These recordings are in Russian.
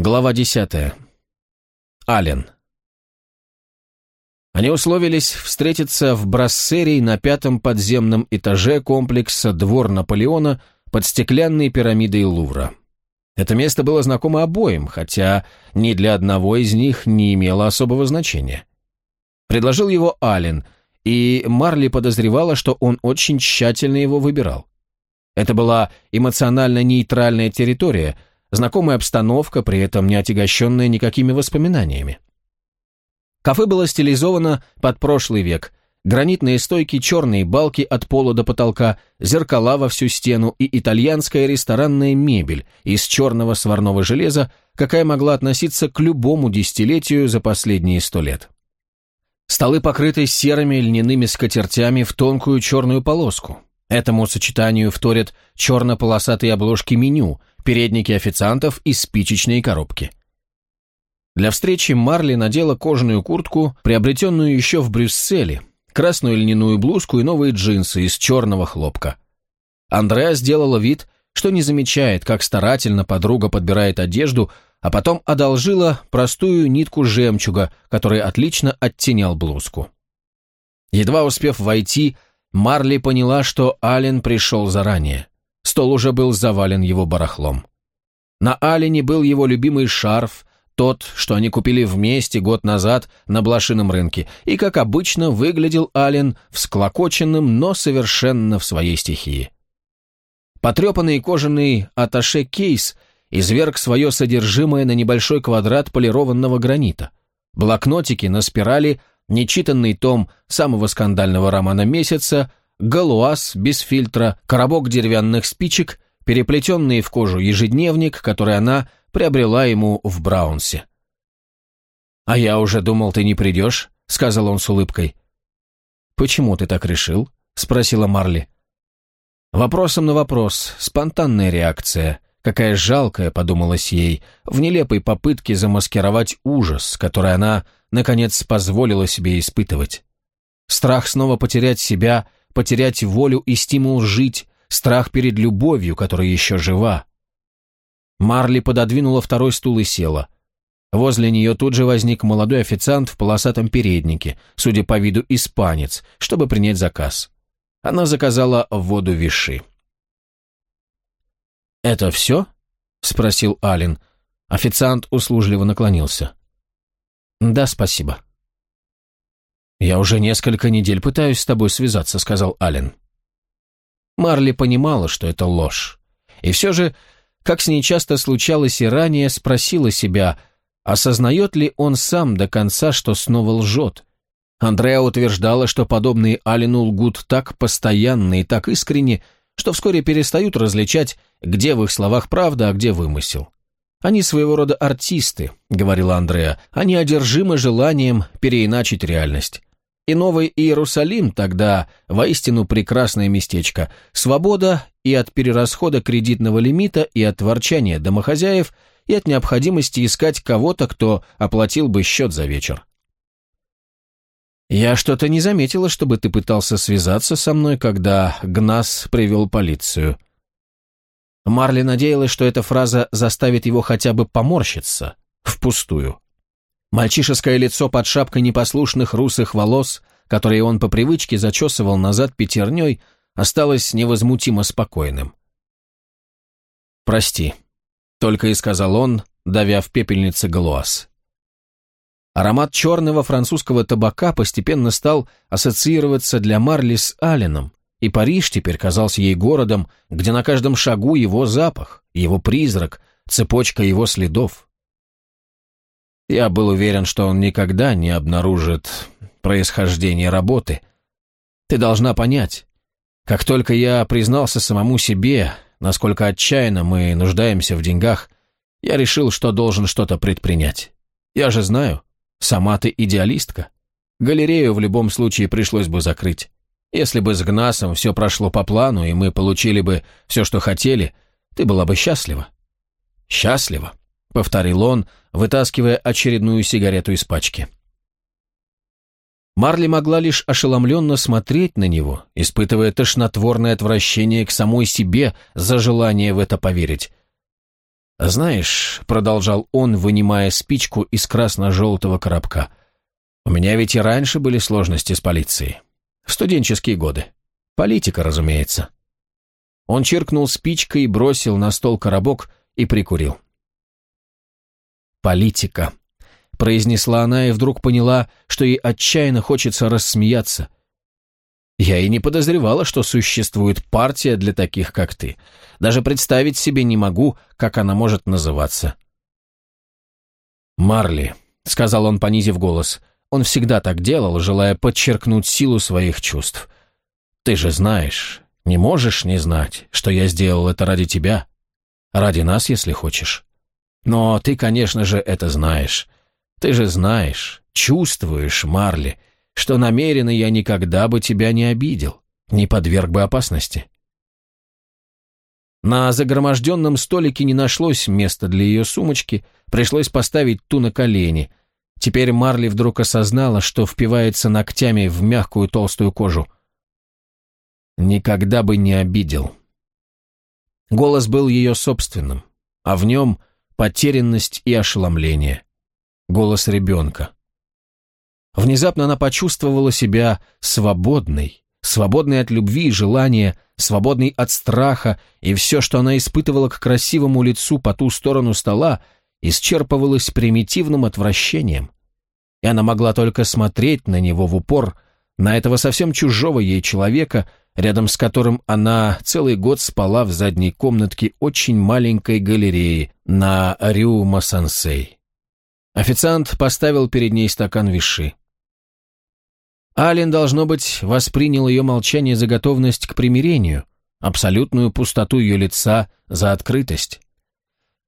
Глава десятая. Ален. Они условились встретиться в Брассерии на пятом подземном этаже комплекса «Двор Наполеона» под стеклянной пирамидой Лувра. Это место было знакомо обоим, хотя ни для одного из них не имело особого значения. Предложил его Ален, и Марли подозревала, что он очень тщательно его выбирал. Это была эмоционально нейтральная территория, знакомая обстановка, при этом не отягощенная никакими воспоминаниями. Кафе было стилизовано под прошлый век. Гранитные стойки, черные балки от пола до потолка, зеркала во всю стену и итальянская ресторанная мебель из черного сварного железа, какая могла относиться к любому десятилетию за последние сто лет. Столы покрыты серыми льняными скатертями в тонкую черную полоску. Этому сочетанию вторят черно-полосатые обложки меню, передники официантов и спичечные коробки. Для встречи Марли надела кожаную куртку, приобретенную еще в Брюсселе, красную льняную блузку и новые джинсы из черного хлопка. Андреа сделала вид, что не замечает, как старательно подруга подбирает одежду, а потом одолжила простую нитку жемчуга, который отлично оттенял блузку. Едва успев войти, Марли поняла, что Ален пришел заранее. Стол уже был завален его барахлом. На Алене был его любимый шарф, тот, что они купили вместе год назад на блошином рынке, и, как обычно, выглядел Ален всклокоченным, но совершенно в своей стихии. Потрепанный кожаный аташе-кейс изверг свое содержимое на небольшой квадрат полированного гранита. Блокнотики на спирали нечитанный том самого скандального романа месяца, галуаз без фильтра, коробок деревянных спичек, переплетенный в кожу ежедневник, который она приобрела ему в Браунсе. «А я уже думал, ты не придешь», — сказал он с улыбкой. «Почему ты так решил?» — спросила Марли. Вопросом на вопрос, спонтанная реакция. Какая жалкая, подумалась ей, в нелепой попытке замаскировать ужас, который она наконец, позволила себе испытывать. Страх снова потерять себя, потерять волю и стимул жить, страх перед любовью, которая еще жива. Марли пододвинула второй стул и села. Возле нее тут же возник молодой официант в полосатом переднике, судя по виду испанец, чтобы принять заказ. Она заказала воду виши. «Это все?» — спросил Ален. Официант услужливо наклонился. «Да, спасибо». «Я уже несколько недель пытаюсь с тобой связаться», — сказал Ален. Марли понимала, что это ложь. И все же, как с ней часто случалось и ранее, спросила себя, осознает ли он сам до конца, что снова лжет. Андреа утверждала, что подобные Алену лгут так постоянно и так искренне, что вскоре перестают различать, где в их словах правда, а где вымысел. «Они своего рода артисты», — говорила Андреа, «они одержимы желанием переиначить реальность». И Новый Иерусалим тогда воистину прекрасное местечко. Свобода и от перерасхода кредитного лимита, и от ворчания домохозяев, и от необходимости искать кого-то, кто оплатил бы счет за вечер. «Я что-то не заметила, чтобы ты пытался связаться со мной, когда Гнас привел полицию», Марли надеялась, что эта фраза заставит его хотя бы поморщиться. Впустую. Мальчишеское лицо под шапкой непослушных русых волос, которые он по привычке зачесывал назад пятерней, осталось невозмутимо спокойным. «Прости», — только и сказал он, давя в пепельнице галуаз. Аромат черного французского табака постепенно стал ассоциироваться для Марли с Алленом, и Париж теперь казался ей городом, где на каждом шагу его запах, его призрак, цепочка его следов. Я был уверен, что он никогда не обнаружит происхождение работы. Ты должна понять, как только я признался самому себе, насколько отчаянно мы нуждаемся в деньгах, я решил, что должен что-то предпринять. Я же знаю, сама ты идеалистка. Галерею в любом случае пришлось бы закрыть. Если бы с Гнасом все прошло по плану, и мы получили бы все, что хотели, ты была бы счастлива». «Счастлива», — повторил он, вытаскивая очередную сигарету из пачки. Марли могла лишь ошеломленно смотреть на него, испытывая тошнотворное отвращение к самой себе за желание в это поверить. «Знаешь», — продолжал он, вынимая спичку из красно-желтого коробка, «у меня ведь и раньше были сложности с полицией. В студенческие годы. Политика, разумеется». Он чиркнул спичкой, бросил на стол коробок и прикурил. «Политика», — произнесла она и вдруг поняла, что ей отчаянно хочется рассмеяться. «Я и не подозревала, что существует партия для таких, как ты. Даже представить себе не могу, как она может называться». «Марли», — сказал он, понизив голос, — он всегда так делал, желая подчеркнуть силу своих чувств. «Ты же знаешь, не можешь не знать, что я сделал это ради тебя, ради нас, если хочешь. Но ты, конечно же, это знаешь. Ты же знаешь, чувствуешь, Марли, что намеренно я никогда бы тебя не обидел, не подверг бы опасности. На загроможденном столике не нашлось места для ее сумочки, пришлось поставить ту на колени. Теперь Марли вдруг осознала, что впивается ногтями в мягкую толстую кожу. Никогда бы не обидел. Голос был ее собственным, а в нем потерянность и ошеломление. Голос ребенка. Внезапно она почувствовала себя свободной, свободной от любви и желания, свободной от страха, и все, что она испытывала к красивому лицу по ту сторону стола, исчерпывалось примитивным отвращением. И она могла только смотреть на него в упор, на этого совсем чужого ей человека, рядом с которым она целый год спала в задней комнатке очень маленькой галереи на Рю Масансей. Официант поставил перед ней стакан виши. Ален, должно быть, воспринял ее молчание за готовность к примирению, абсолютную пустоту ее лица за открытость.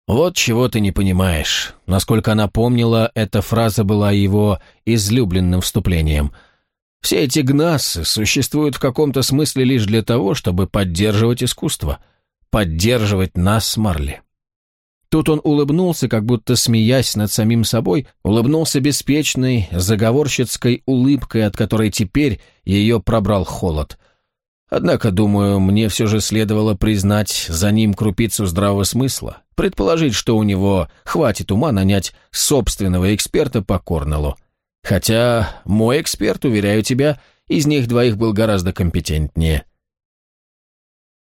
«Вот чего ты не понимаешь». Насколько она помнила, эта фраза была его излюбленным вступлением. «Все эти гнасы существуют в каком-то смысле лишь для того, чтобы поддерживать искусство, поддерживать нас, Марли». Тут он улыбнулся, как будто смеясь над самим собой, улыбнулся беспечной, заговорщицкой улыбкой, от которой теперь ее пробрал холод. Однако, думаю, мне все же следовало признать за ним крупицу здравого смысла, предположить, что у него хватит ума нанять собственного эксперта по Корнеллу. Хотя мой эксперт, уверяю тебя, из них двоих был гораздо компетентнее.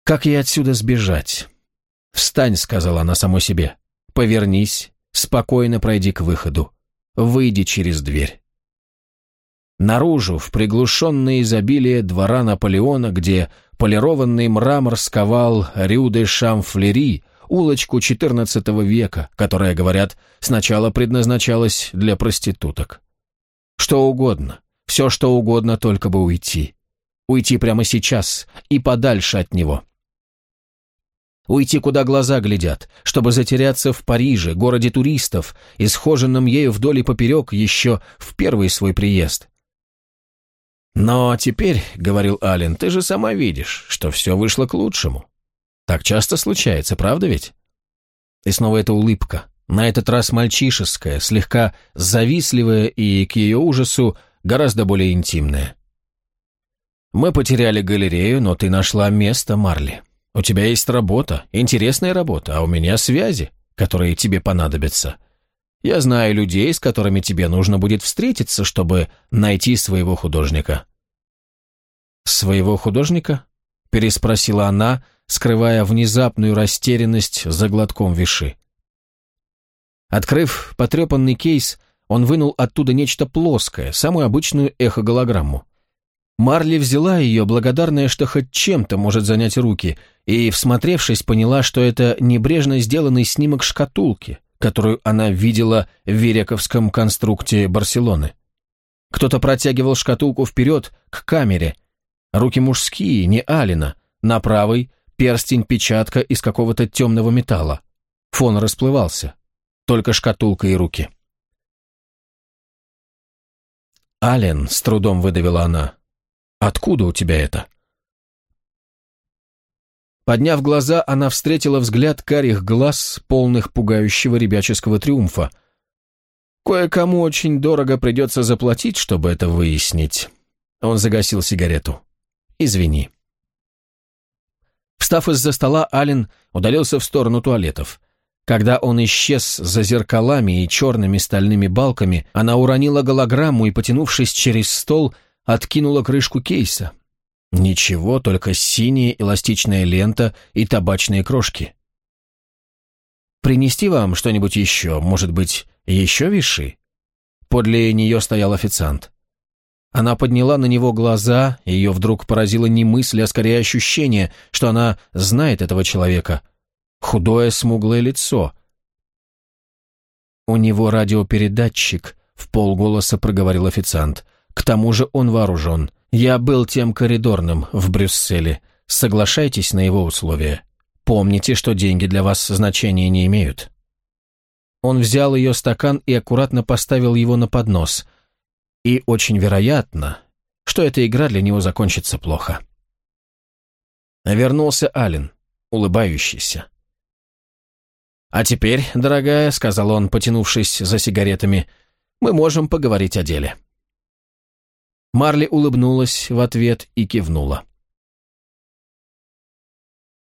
Как ей отсюда сбежать? «Встань», — сказала она самой себе. «Повернись, спокойно пройди к выходу. Выйди через дверь». Наружу, в приглушенное изобилие двора Наполеона, где полированный мрамор сковал Рю де Шамфлери, улочку XIV века, которая, говорят, сначала предназначалась для проституток. Что угодно, все что угодно, только бы уйти. Уйти прямо сейчас и подальше от него. Уйти, куда глаза глядят, чтобы затеряться в Париже, городе туристов, исхоженном ею вдоль и поперек еще в первый свой приезд. «Но теперь, — говорил Ален, — ты же сама видишь, что все вышло к лучшему. Так часто случается, правда ведь?» И снова эта улыбка, на этот раз мальчишеская, слегка завистливая и, к ее ужасу, гораздо более интимная. «Мы потеряли галерею, но ты нашла место, Марли. У тебя есть работа, интересная работа, а у меня связи, которые тебе понадобятся. Я знаю людей, с которыми тебе нужно будет встретиться, чтобы найти своего художника». «Своего художника?» – переспросила она, скрывая внезапную растерянность за глотком виши. Открыв потрепанный кейс, он вынул оттуда нечто плоское, самую обычную эхоголограмму. Марли взяла ее, благодарная, что хоть чем-то может занять руки, и, всмотревшись, поняла, что это небрежно сделанный снимок шкатулки, которую она видела в Верековском конструкте Барселоны. Кто-то протягивал шкатулку вперед, к камере. Руки мужские, не Алина. На правой — перстень-печатка из какого-то темного металла. Фон расплывался. Только шкатулка и руки. «Ален», — с трудом выдавила она, Откуда у тебя это?» Подняв глаза, она встретила взгляд карих глаз, полных пугающего ребяческого триумфа. «Кое-кому очень дорого придется заплатить, чтобы это выяснить». Он загасил сигарету. «Извини». Встав из-за стола, Ален удалился в сторону туалетов. Когда он исчез за зеркалами и черными стальными балками, она уронила голограмму и, потянувшись через стол, откинула крышку кейса. Ничего, только синяя эластичная лента и табачные крошки. «Принести вам что-нибудь еще? Может быть, еще виши?» Подле нее стоял официант. Она подняла на него глаза, ее вдруг поразило не мысль, а скорее ощущение, что она знает этого человека — худое смуглое лицо. «У него радиопередатчик», — в полголоса проговорил официант. «К тому же он вооружен. Я был тем коридорным в Брюсселе. Соглашайтесь на его условия. Помните, что деньги для вас значения не имеют». Он взял ее стакан и аккуратно поставил его на поднос. И очень вероятно, что эта игра для него закончится плохо. Вернулся Ален, улыбающийся. «А теперь, дорогая», — сказал он, потянувшись за сигаретами, — «мы можем поговорить о деле». Марли улыбнулась в ответ и кивнула.